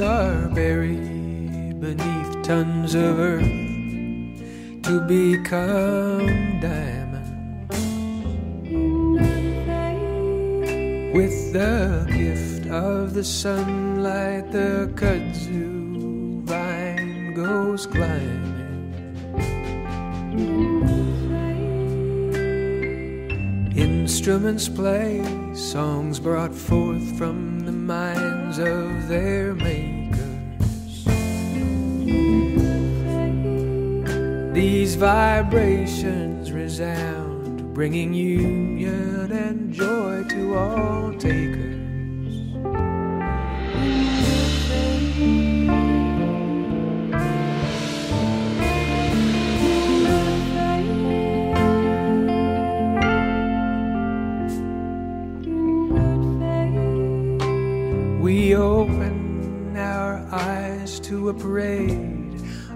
Are buried beneath tons of earth to become diamonds. With the gift of the sunlight, the kudzu vine goes climbing. Instruments play, songs brought forth from the minds of their makers. These vibrations resound, bringing union and joy to all takers.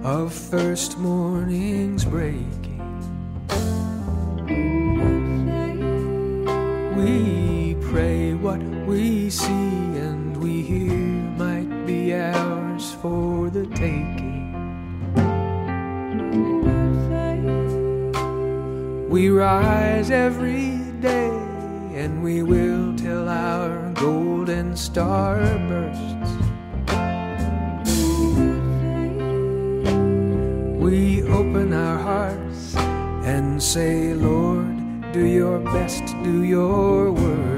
Of first mornings breaking. We pray what we see and we hear might be ours for the taking. We rise every day and we will till our golden star bursts. We open our hearts and say, Lord, do your best, do your worst.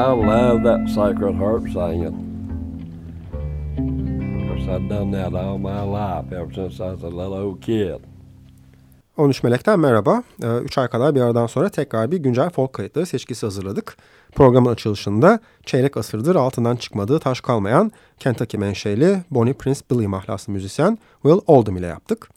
I love that Sacred Heart singing. Of course, I've done that all my life, ever since I was a little old kid. 13 Melek'ten merhaba. 3 ay kadar bir aradan sonra tekrar bir güncel folk kayıtları seçkisi hazırladık. Programın açılışında çeyrek asırdır altından çıkmadığı taş kalmayan Kentucky menşeli Bonnie Prince Billy mahlaslı müzisyen Will Oldham ile yaptık.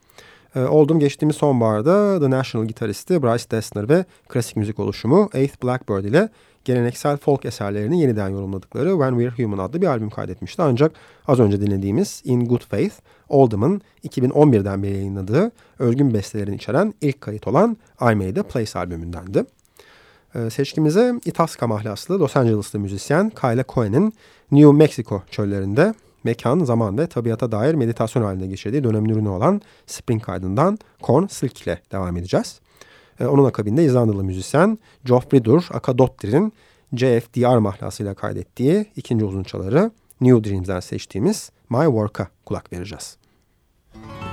Ee, Oldham geçtiğimiz sonbaharda The National gitaristi Bryce Dessner ve klasik müzik oluşumu Eighth Blackbird ile geleneksel folk eserlerini yeniden yorumladıkları When We're Human adlı bir albüm kaydetmişti. Ancak az önce dinlediğimiz In Good Faith, Oldham'ın 2011'den beri yayınladığı özgün bestelerini içeren ilk kayıt olan I Made a Place albümündendi. Ee, seçkimize Itasca mahlaslı Los Angeles'lı müzisyen Kyle Cohen'in New Mexico çöllerinde mekan, zaman ve tabiata dair meditasyon halinde geçirdiği dönemin ürünü olan Spring kaydından Korn Silk ile devam edeceğiz. Ee, onun akabinde İzlandalı müzisyen Jofridur Akadottir'in JFDR mahlasıyla kaydettiği ikinci uzun çaları New Dreams'den seçtiğimiz My Work'a kulak vereceğiz. I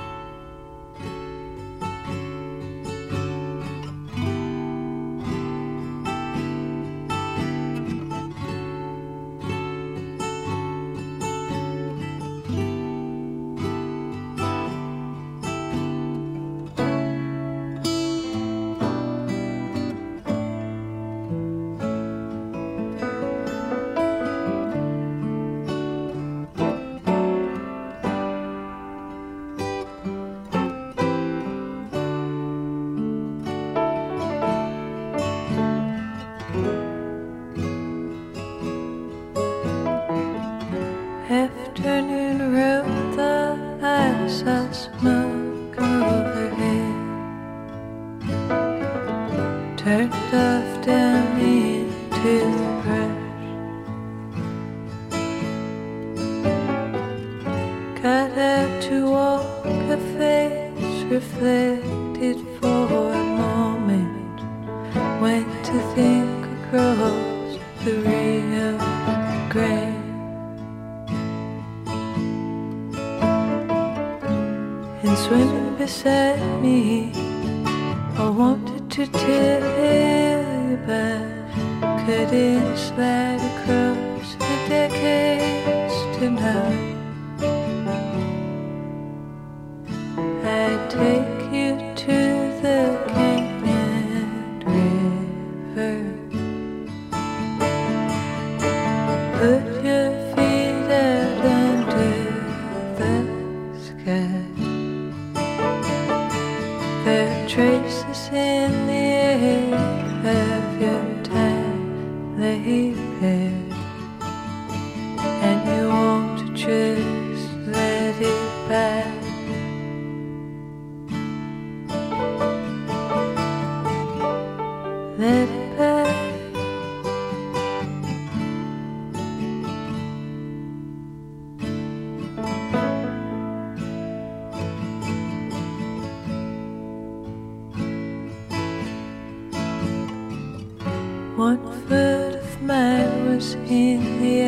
One third of mine was in the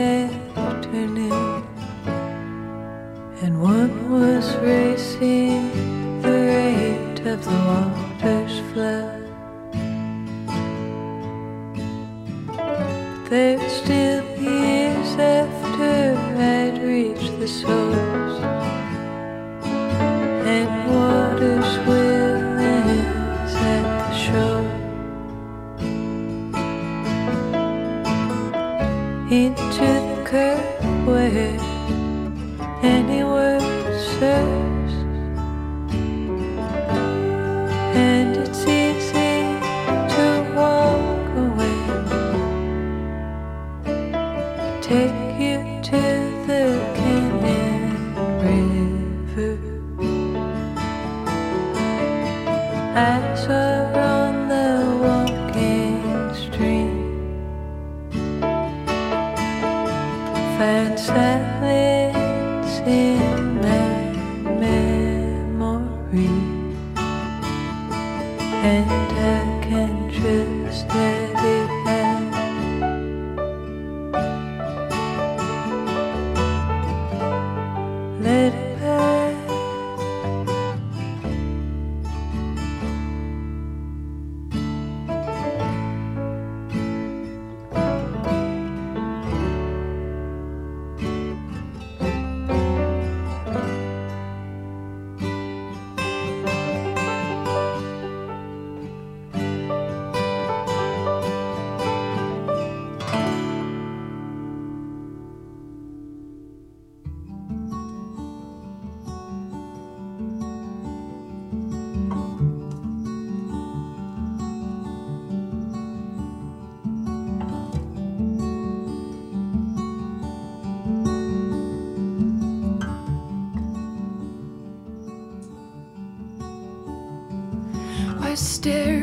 afternoon, and one was racing the rate of the water. stare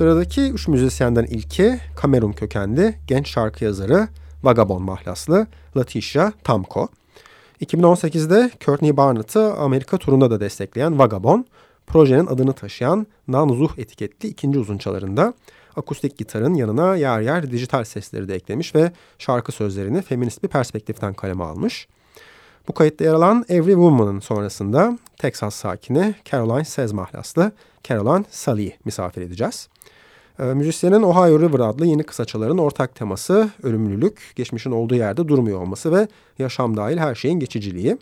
Sıradaki üç müzisyenden ilki Kamerun kökenli genç şarkı yazarı Vagabond mahlaslı Latisha Tamko. 2018'de Courtney Barnett'ı Amerika turunda da destekleyen Vagabond, projenin adını taşıyan Nanzuh etiketli ikinci uzunçalarında akustik gitarın yanına yer yer dijital sesleri de eklemiş ve şarkı sözlerini feminist bir perspektiften kaleme almış. Bu kayıtta yer alan Every Woman'ın sonrasında Texas sakini Caroline Sez mahlaslı Caroline Sully'i misafir edeceğiz. Ee, müzisyenin Ohio River adlı yeni kısaçaların ortak teması ölümlülük, geçmişin olduğu yerde durmuyor olması ve yaşam dahil her şeyin geçiciliği.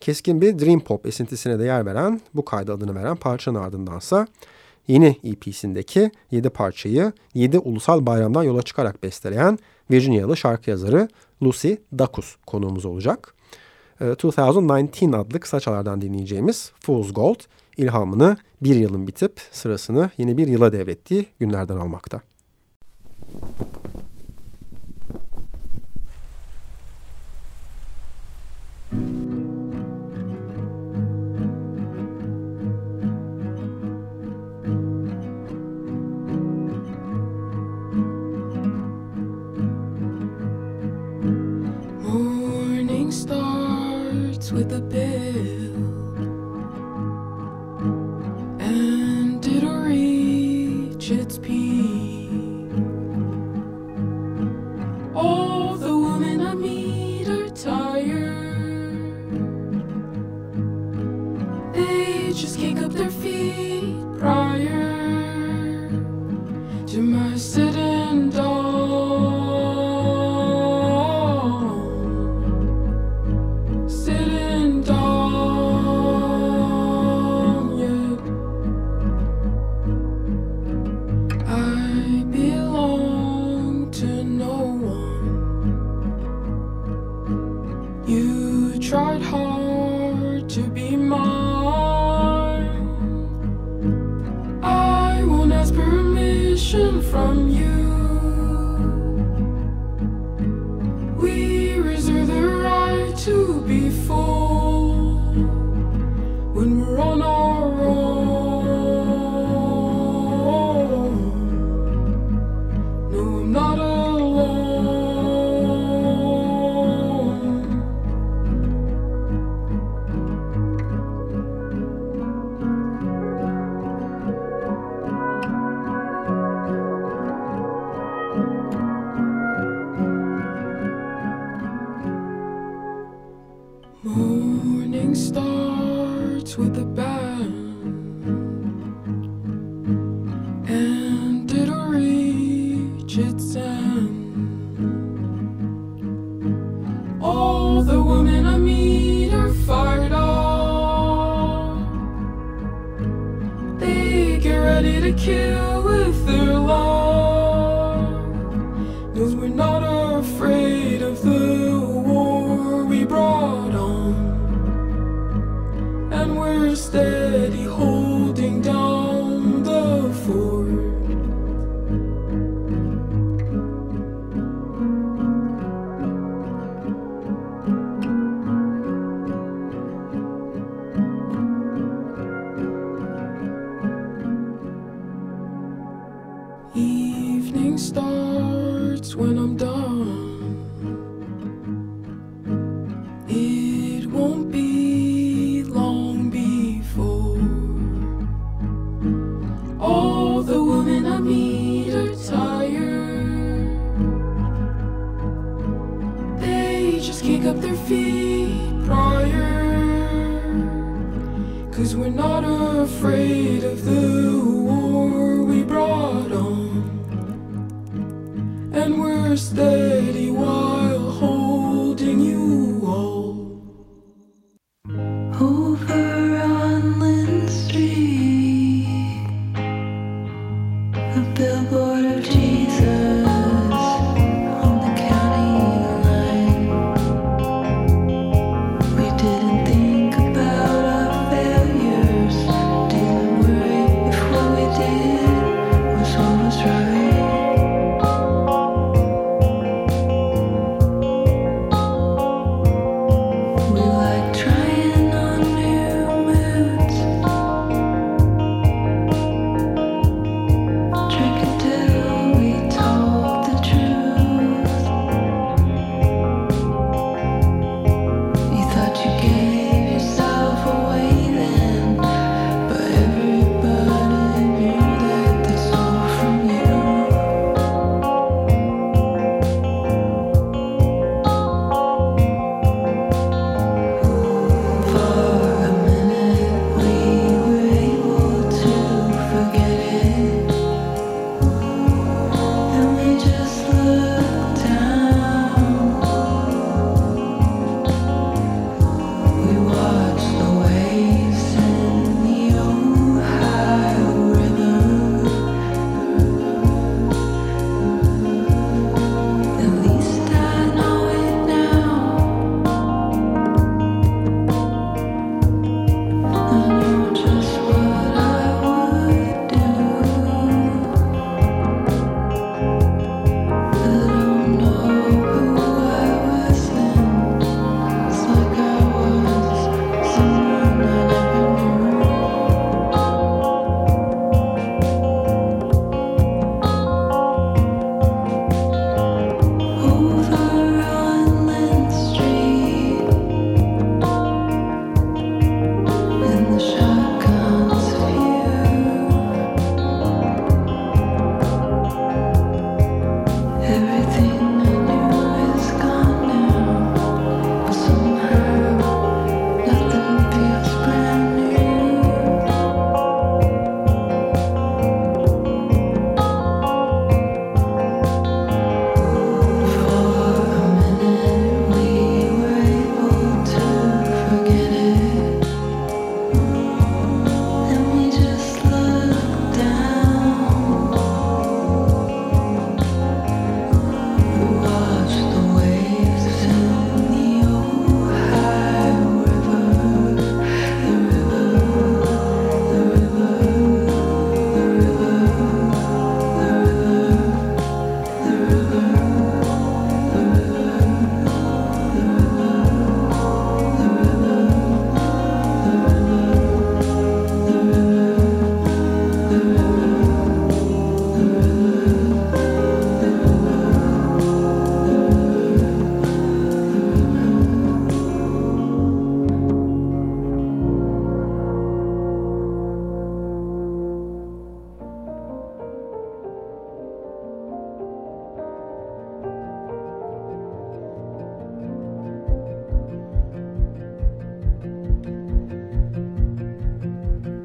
Keskin bir dream pop esintisine de yer veren, bu kayda adını veren parçanın ardındansa yeni EP'sindeki 7 parçayı 7 ulusal bayramdan yola çıkarak besteleyen Virginialı şarkı yazarı Lucy Dacus konuğumuz olacak. Ee, 2019 adlı kısaçalardan dinleyeceğimiz Fool's Gold ilhamını bir yılın bitip sırasını yeni bir yıla devrettiği günlerden almakta.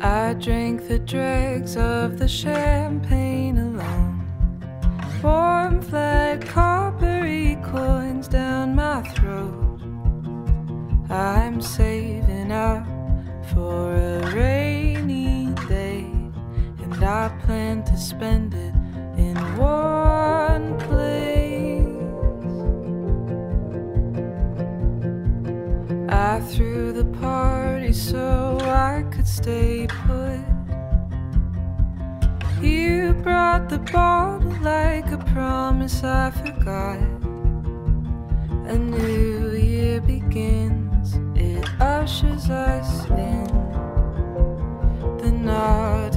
I drink the dregs of the champagne alone. Warm flat coppery coins down my throat. I'm saving up for a rainy day, and I plan to spend it in war. The bottle like a promise I forgot. A new year begins, it ushers us in. The knot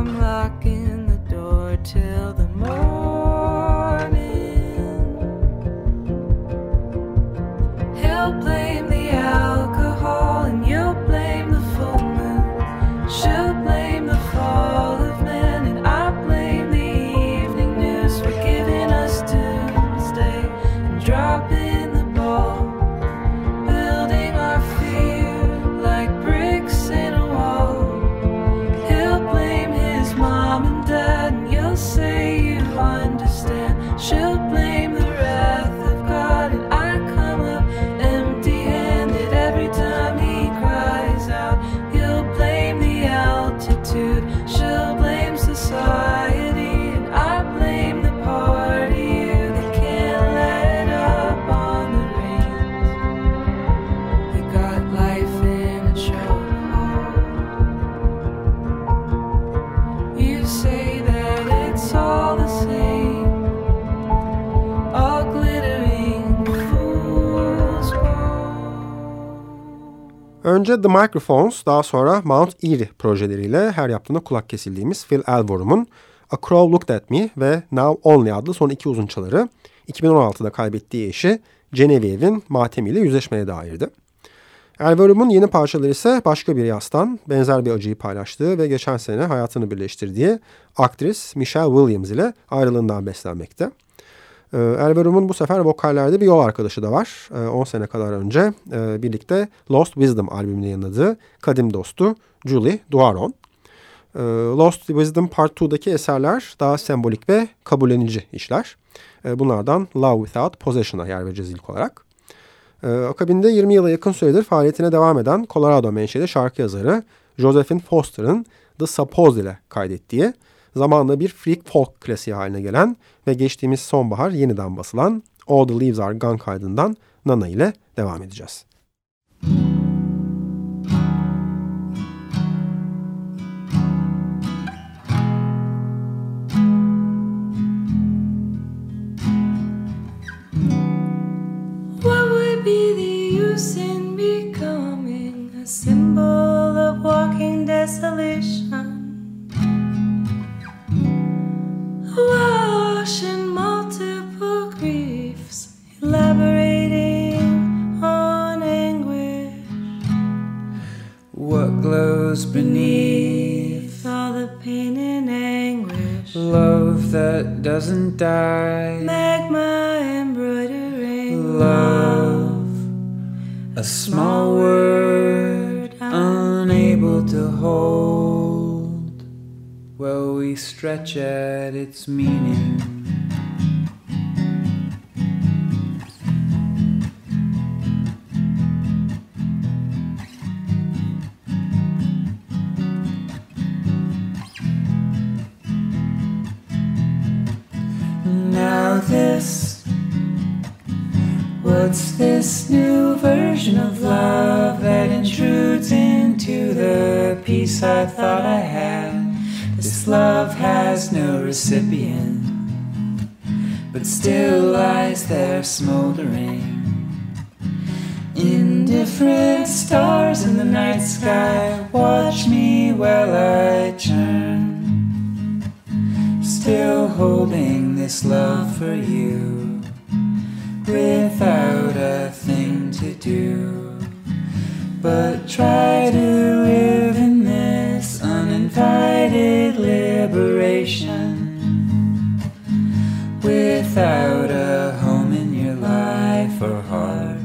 I'm locking the door till Önce The Microphones, daha sonra Mount Erie projeleriyle her yaptığına kulak kesildiğimiz Phil Elvorum'un A Crow Looked At Me ve Now Only adlı son iki uzunçaları 2016'da kaybettiği eşi Genevieve'in matemiyle yüzleşmeye dairdi. Elvorum'un yeni parçaları ise başka bir yastan benzer bir acıyı paylaştığı ve geçen sene hayatını birleştirdiği aktris Michelle Williams ile ayrılığından beslenmekte. Ee, Elverum'un bu sefer vokallerde bir yol arkadaşı da var. Ee, 10 sene kadar önce e, birlikte Lost Wisdom albümünü yayınladığı kadim dostu Julie Duaron. Ee, Lost Wisdom Part 2'daki eserler daha sembolik ve kabullenici işler. Ee, bunlardan Love Without Possession'a yer vereceğiz ilk olarak. Ee, akabinde 20 yıla yakın süredir faaliyetine devam eden Colorado menşeli şarkı yazarı Josephine Foster'ın The Supposed ile kaydettiği zamanla bir freak folk klasiği haline gelen ve geçtiğimiz sonbahar yeniden basılan All the Leaves Are Gone kaydından Nana ile devam edeceğiz. What Multiple griefs, elaborating on anguish. What glows beneath all the pain and anguish. love that doesn't die? Magma embroidering Love, a small word unable to hold. Stretch at its meaning. Now, this What's this new version of love that intrudes into the peace I thought I had? Love has no recipient, but still lies there smoldering Indifferent stars in the night sky watch me while I churn. Still holding this love for you without a thing to do. But try to without a home in your life or heart,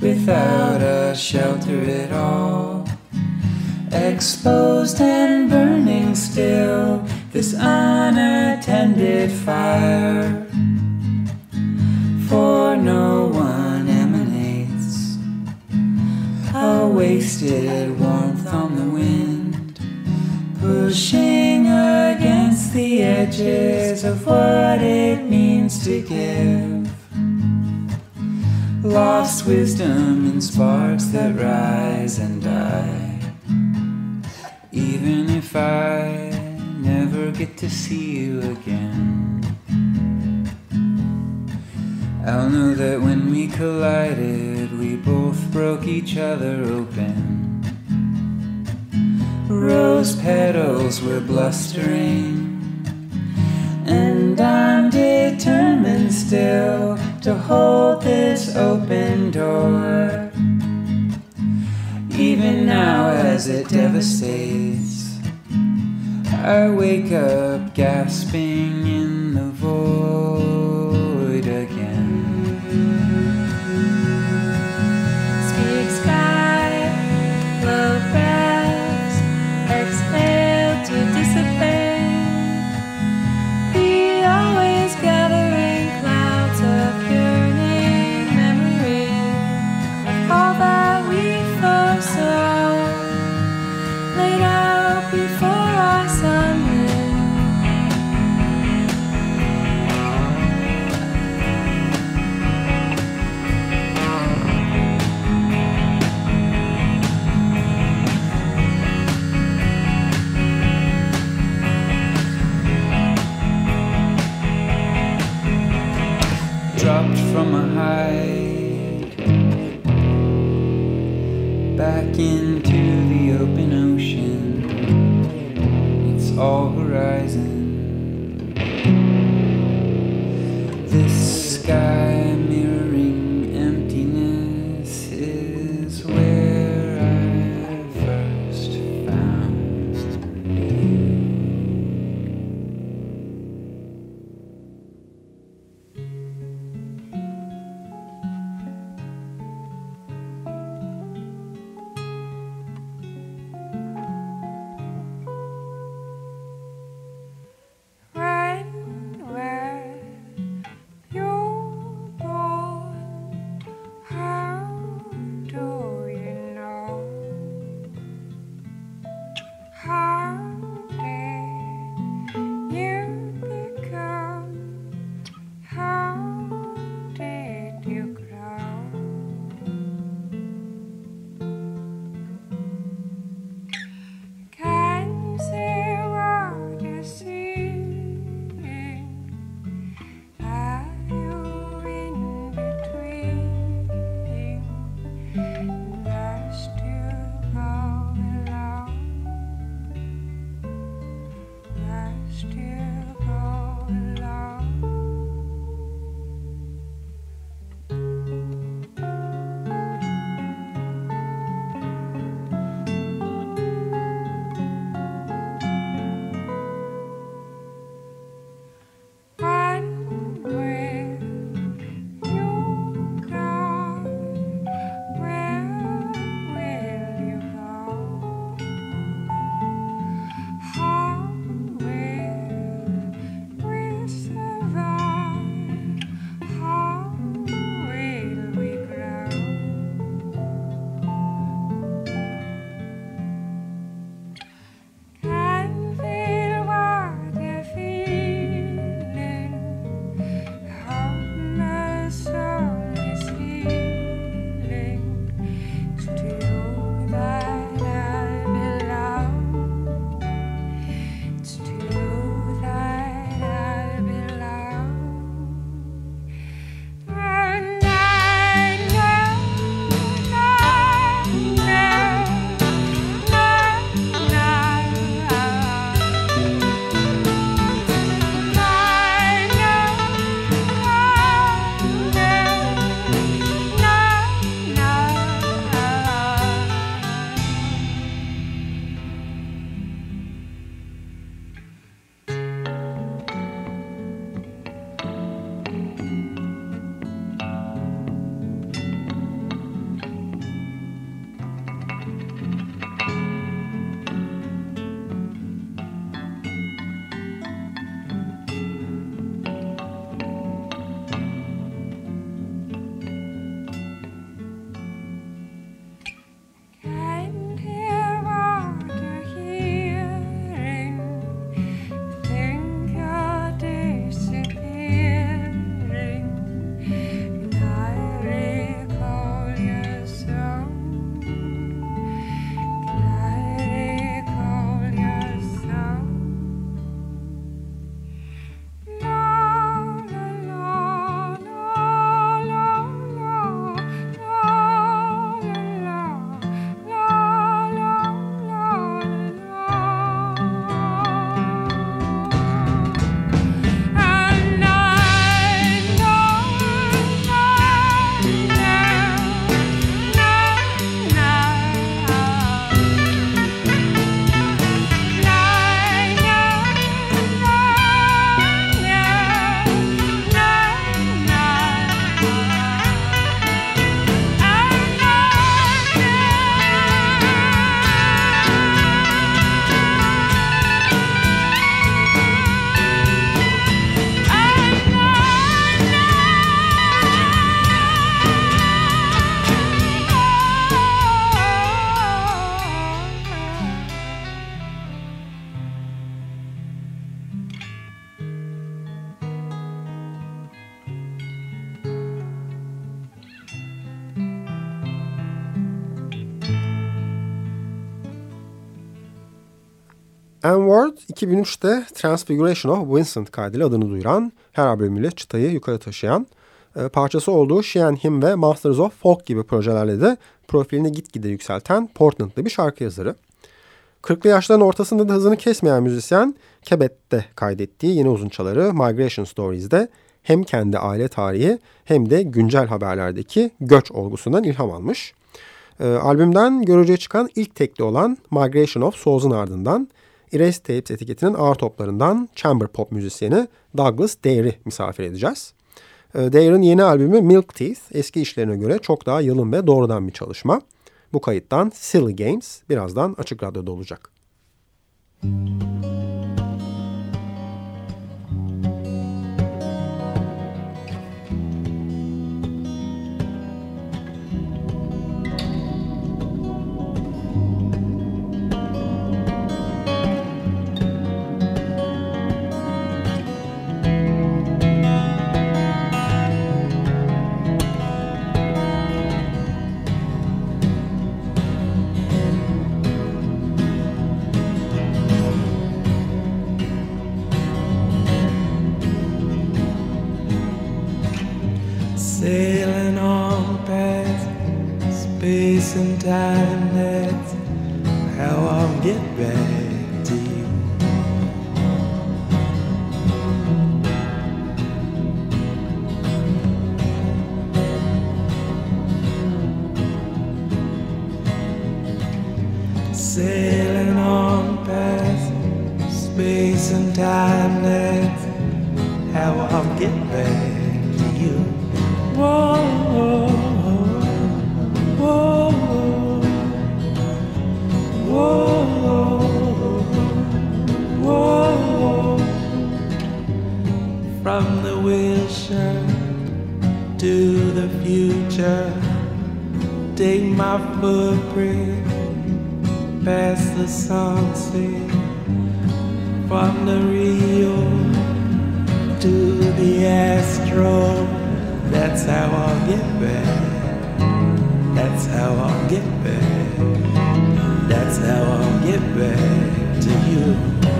without a shelter at all. Exposed and burning still, this unattended fire. For no one emanates a wasted warmth on the wind, pushing against the edges of what it means to give. Lost wisdom in sparks that rise and die. Even if I never get to see you again, I'll know that when we collided, we both broke each other open. Rose petals were blustering, and I'm determined still to hold this open door. Even now, as it devastates, I wake up gasping in the void N-Word 2003'te Transfiguration of Vincent kaydıyla adını duyuran, her albümüyle çıtayı yukarı taşıyan, e, parçası olduğu She and Him ve Masters of Folk gibi projelerle de profilini gitgide yükselten Portland'lı bir şarkı yazarı. 40'lı yaşların ortasında da hızını kesmeyen müzisyen, Quebec'te kaydettiği yeni uzunçaları Migration Stories'de hem kendi aile tarihi hem de güncel haberlerdeki göç olgusundan ilham almış. E, albümden görücüye çıkan ilk tekli olan Migration of Souls'un ardından Erase Tapes etiketinin ağır toplarından chamber pop müzisyeni Douglas Dare'i misafir edeceğiz. E, Dare'ın yeni albümü Milk Teeth eski işlerine göre çok daha yalın ve doğrudan bir çalışma. Bu kayıttan Silly Games birazdan Açık Radyo'da olacak. Sailing and time, that's how I'll get back to you. Sailing on past space and time, that's how I'll get back to you. Whoa, to the future, take my footprint past the sunset. From the Rio to the Astro. That's how I'll get back. That's how I'll get back. That's how I'll get back to you.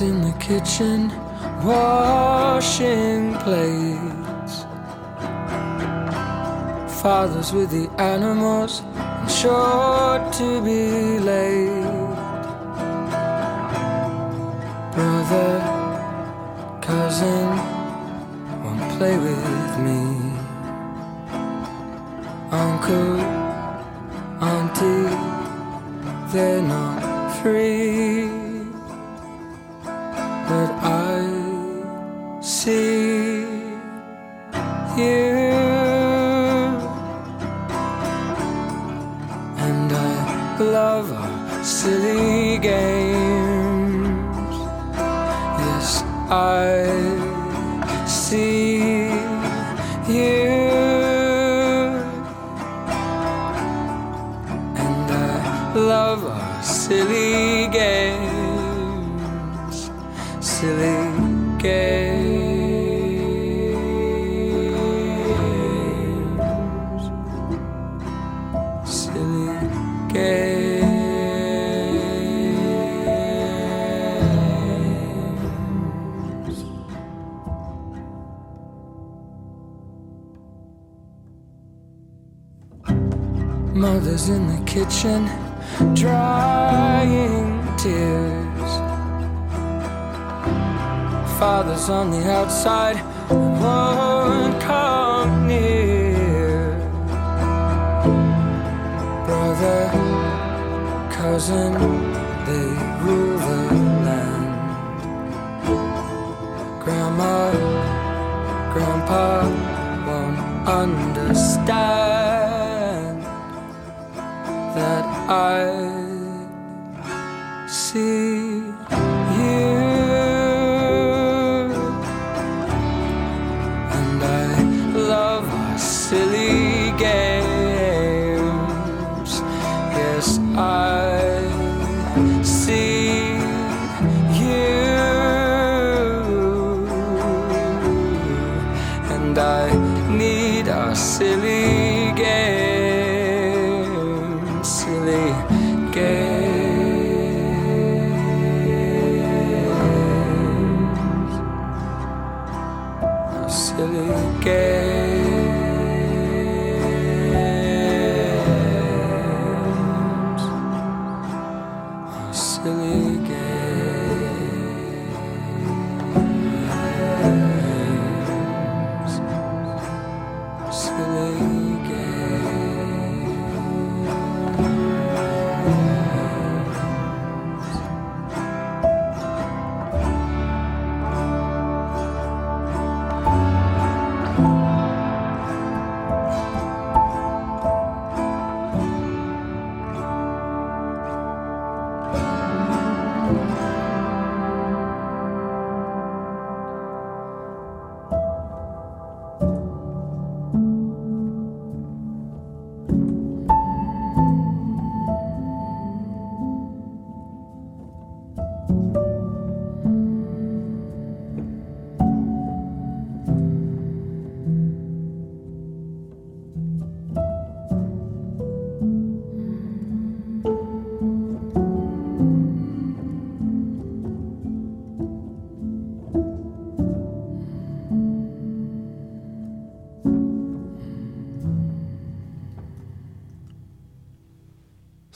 In the kitchen washing plates. Father's with the animals sure to be late. Brother, cousin, won't play with me. Uncle, auntie, they're not free. But I kitchen, drying tears. Father's on the outside,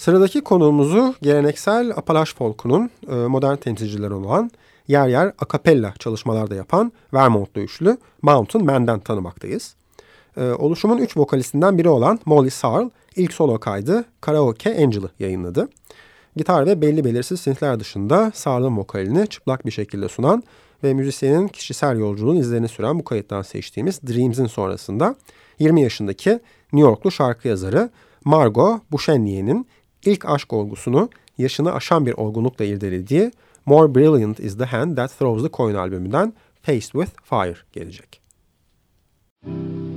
Sıradaki konuğumuzu geleneksel Apalaş folkunun e, modern temsilcileri olan yer yer akapella çalışmalarda yapan Vermontlu üçlü Mountain Man'den tanımaktayız. E, oluşumun üç vokalistinden biri olan Molly Sarl ilk solo kaydı Karaoke Angel'ı yayınladı. Gitar ve belli belirsiz synthler dışında Sarl'ın vokalini çıplak bir şekilde sunan ve müzisyenin kişisel yolculuğun izlerini süren bu kayıttan seçtiğimiz Dreams'in sonrasında 20 yaşındaki New Yorklu şarkı yazarı Margot Bouchenier'in ilk aşk olgusunu yaşını aşan bir olgunlukla irdelediği More Brilliant is the Hand That Throws the Coin albümünden Faced with Fire gelecek. No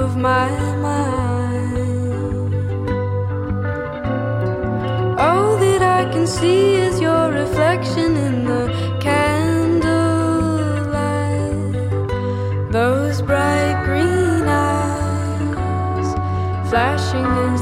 of my mind. All that I can see is your reflection in the candlelight. Those bright green eyes flashing in.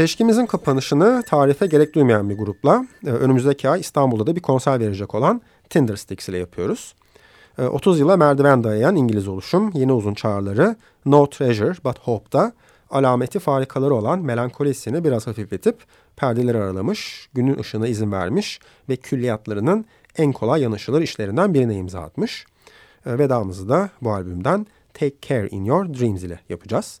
Seçkimizin kapanışını tarife gerek duymayan bir grupla e, önümüzdeki ay İstanbul'da da bir konser verecek olan Tinder Sticks ile yapıyoruz. E, 30 yıla merdiven dayayan İngiliz oluşum yeni uzun çağrıları No Treasure But Hope'da alameti farikaları olan melankolisini biraz hafifletip perdeleri aralamış, günün ışığına izin vermiş ve külliyatlarının en kolay yanışılır işlerinden birine imza atmış. E, vedamızı da bu albümden Take Care In Your Dreams ile yapacağız.